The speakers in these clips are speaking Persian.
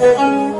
Música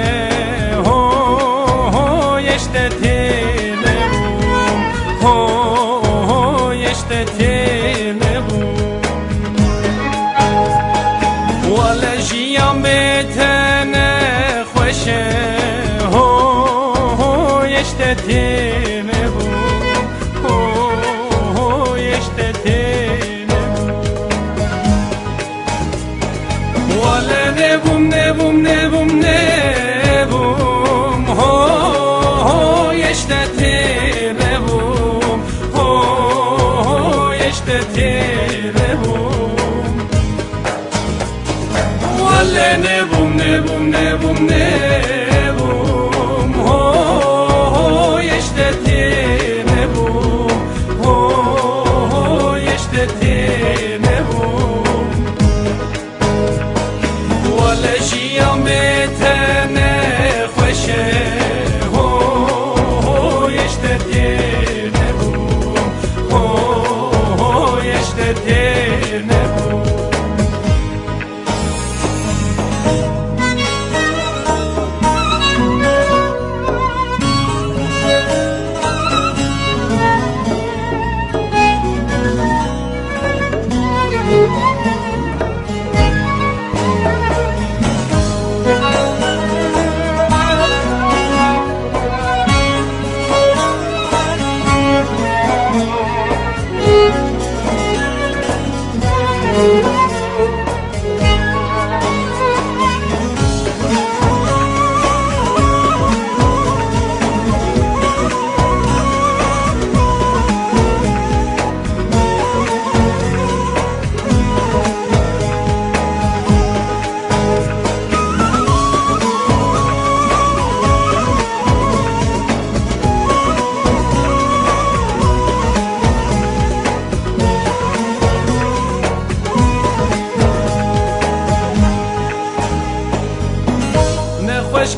teme bu. Oh, işte teme bu Vale nebum nebum nebum nebum oh, işte teme oh, oh, bu. Oh, oh işte teme bu. Vale nebum nebum nebum işte diye ne bu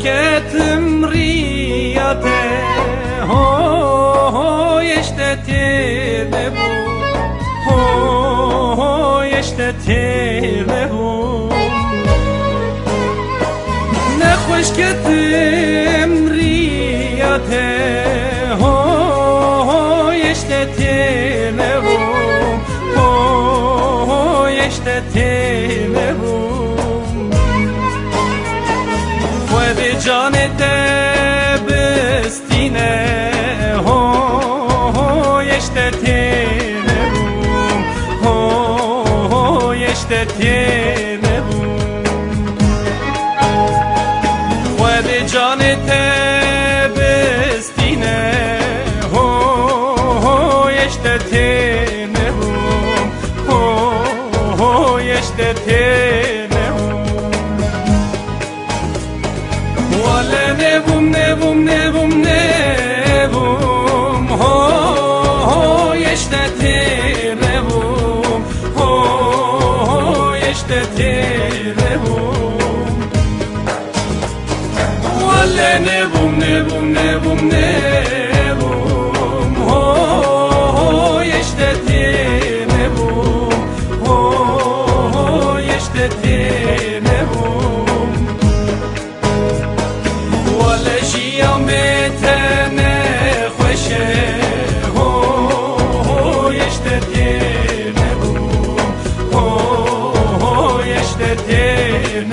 خشکتم ریاته هو یشته تیره بود هو یشته تیره بود نخشکتم ریاته جان دبستینه هو هو یشته تینه بوم. هو هو یشته تینه بوم. خود جان دبستینه هو هو یشته تینه بوم. هو هو یشته تینه نبوم نبوم نبوم نبوم هو هو یشتتی نبوم هو هو یشتتی نبوم ولی جیام نبوم هو هو یشتتی